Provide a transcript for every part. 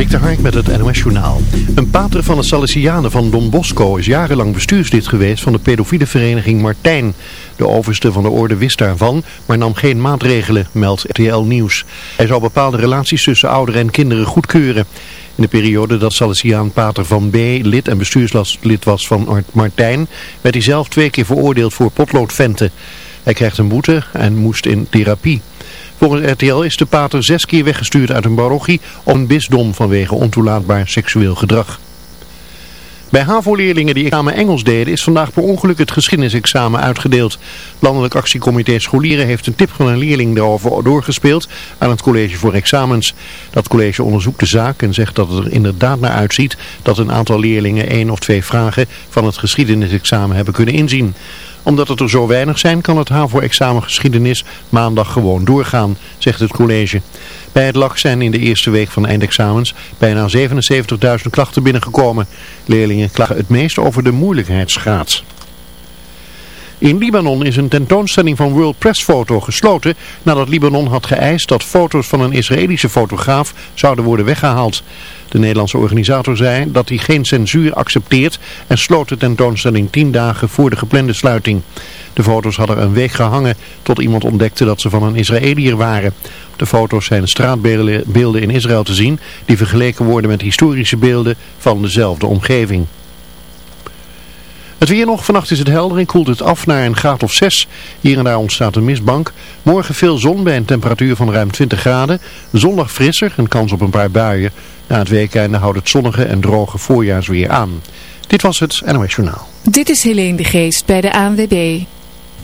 Dik de Hark met het NOS Journaal. Een pater van de Salesianen van Don Bosco is jarenlang bestuurslid geweest van de pedofiele vereniging Martijn. De overste van de orde wist daarvan, maar nam geen maatregelen, meldt RTL Nieuws. Hij zou bepaalde relaties tussen ouderen en kinderen goedkeuren. In de periode dat Salesiaan Pater van B. lid en bestuurslid was van Martijn, werd hij zelf twee keer veroordeeld voor potloodventen. Hij krijgt een boete en moest in therapie. Volgens RTL is de pater zes keer weggestuurd uit een parochie om bisdom vanwege ontoelaatbaar seksueel gedrag. Bij HAVO-leerlingen die examen Engels deden is vandaag per ongeluk het geschiedenisexamen uitgedeeld. Landelijk actiecomité scholieren heeft een tip van een leerling daarover doorgespeeld aan het college voor examens. Dat college onderzoekt de zaak en zegt dat het er inderdaad naar uitziet dat een aantal leerlingen één of twee vragen van het geschiedenisexamen hebben kunnen inzien omdat het er zo weinig zijn kan het HAVO-examen geschiedenis maandag gewoon doorgaan, zegt het college. Bij het LAK zijn in de eerste week van eindexamens bijna 77.000 klachten binnengekomen. Leerlingen klagen het meest over de moeilijkheidsgraad. In Libanon is een tentoonstelling van World Press Photo gesloten nadat Libanon had geëist dat foto's van een Israëlische fotograaf zouden worden weggehaald. De Nederlandse organisator zei dat hij geen censuur accepteert en sloot de tentoonstelling tien dagen voor de geplande sluiting. De foto's hadden een week gehangen tot iemand ontdekte dat ze van een Israëliër waren. Op de foto's zijn straatbeelden in Israël te zien die vergeleken worden met historische beelden van dezelfde omgeving. Het weer nog, vannacht is het helder en koelt het af naar een graad of 6. Hier en daar ontstaat een mistbank. Morgen veel zon bij een temperatuur van ruim 20 graden. Zondag frisser, een kans op een paar buien. Na het weekende houdt het zonnige en droge voorjaarsweer aan. Dit was het NOS Journaal. Dit is Helene de Geest bij de ANWB.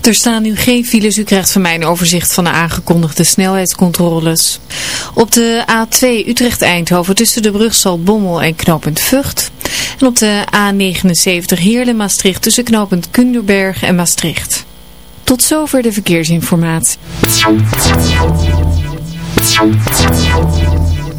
Er staan nu geen files. U krijgt van mij een overzicht van de aangekondigde snelheidscontroles. Op de A2 Utrecht-Eindhoven tussen de brug Bommel en knooppunt Vught. En op de A79 Heerlen-Maastricht tussen knooppunt Kunderberg en Maastricht. Tot zover de verkeersinformatie.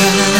Bye.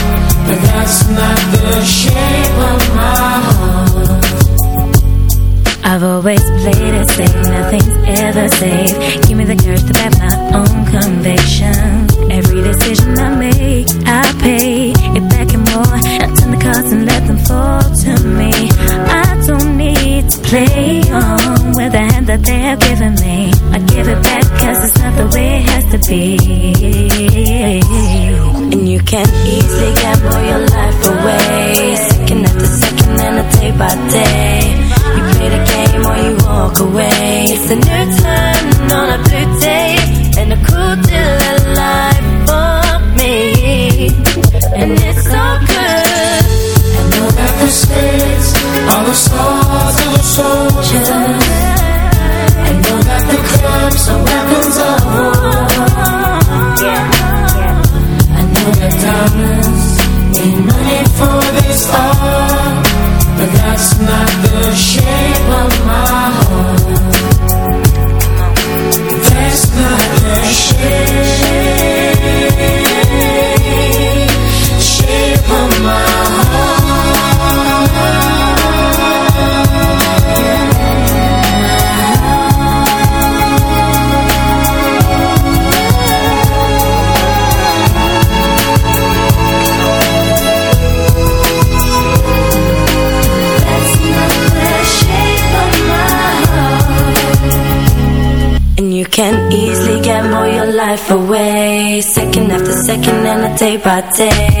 I've always played it safe, nothing's ever safe. Give me the courage to back my own conviction. Every decision I make, I pay it back and more. I turn the cards and let them fall to me. I don't need to play on with the hand that they have given me. I give it back cause it's not the way it has to be. And you can easily gamble your life away. Second after second and a day by day. You play the game or you walk away. It's a new turn on a blue day and it's so good. And no matter states, all the stars. day by day.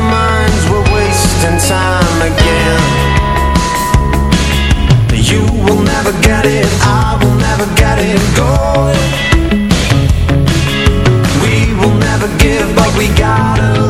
our minds were wasting time again. You will never get it, I will never get it. We will never give, but we gotta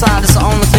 Side is the only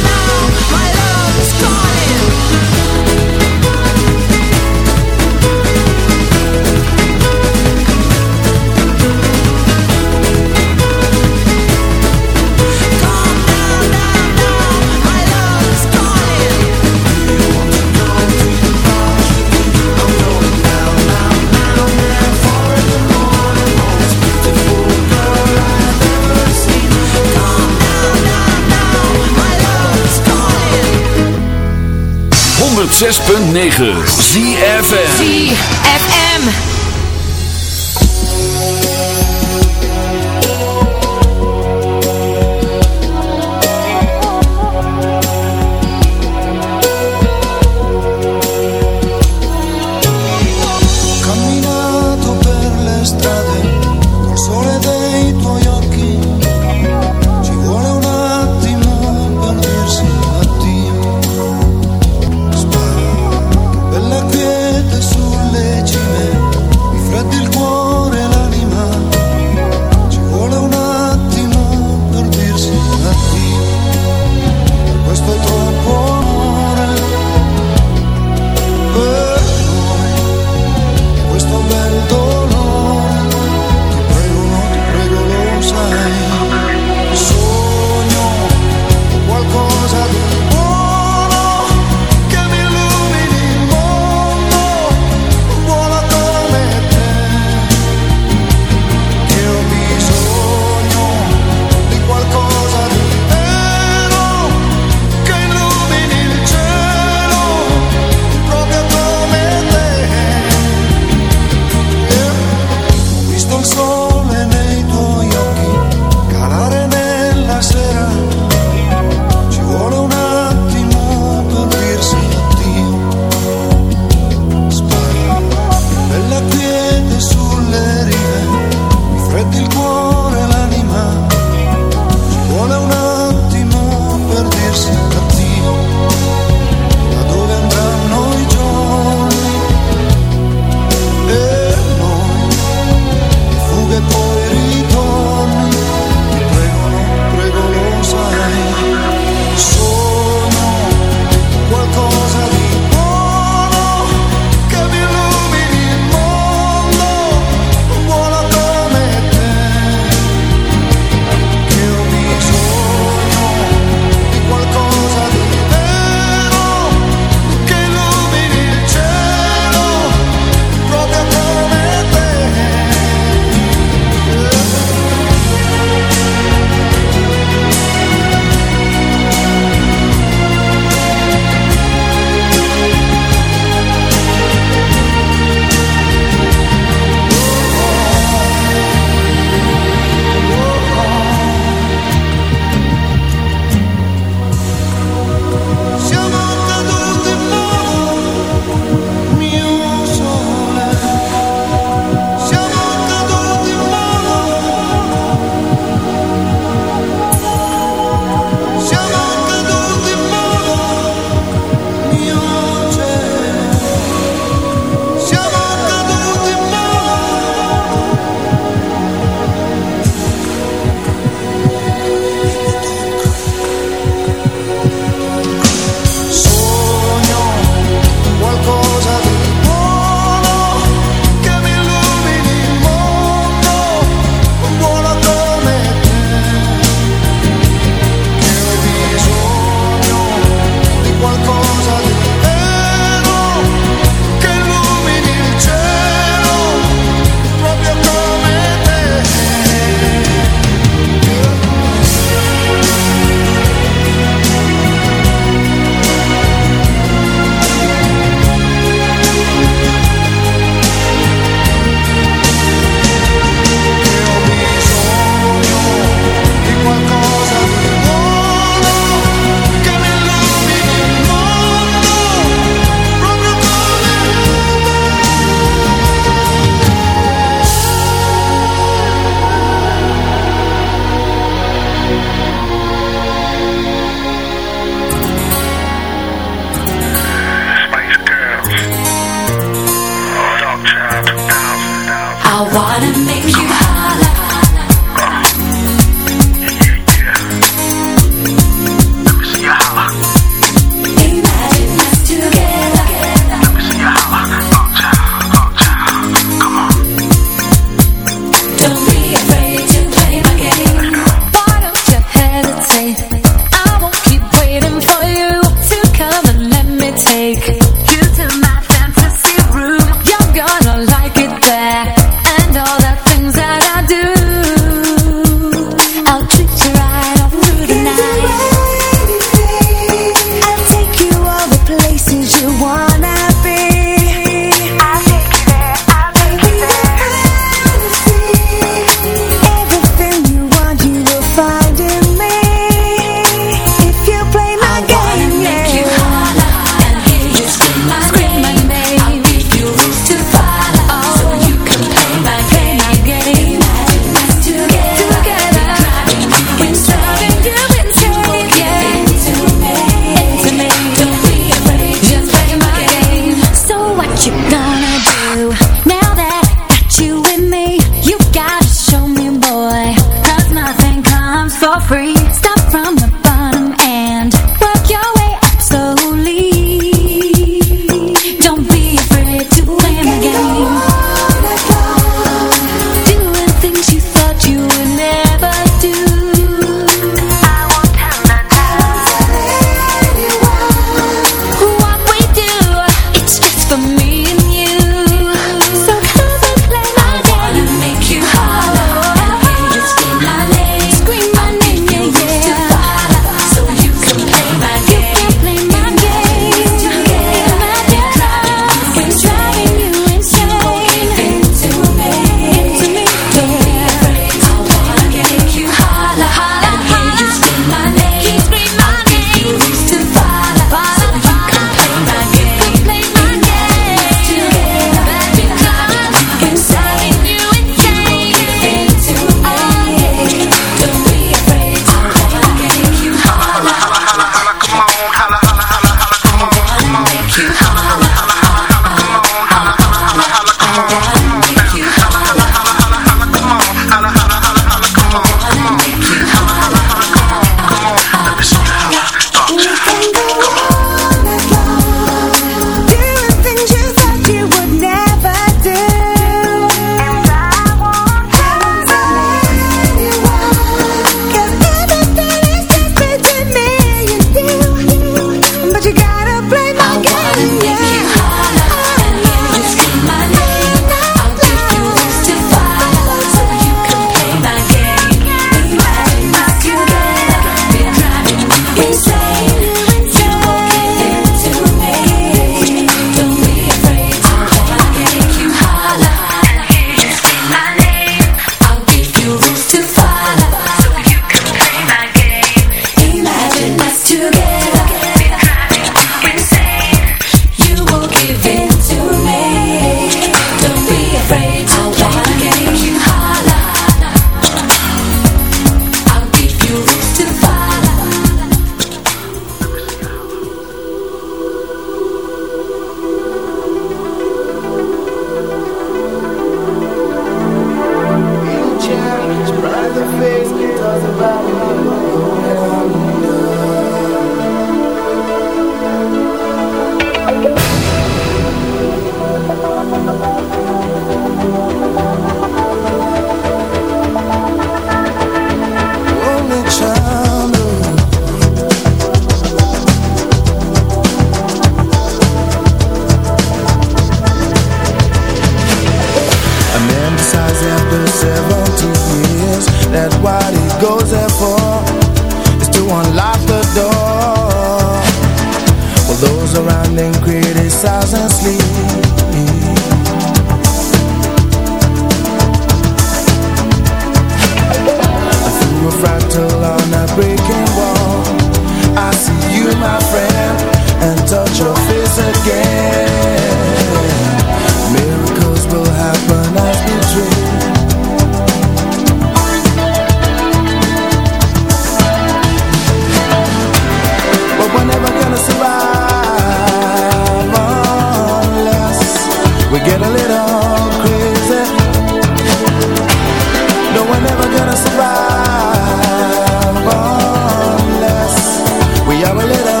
let up.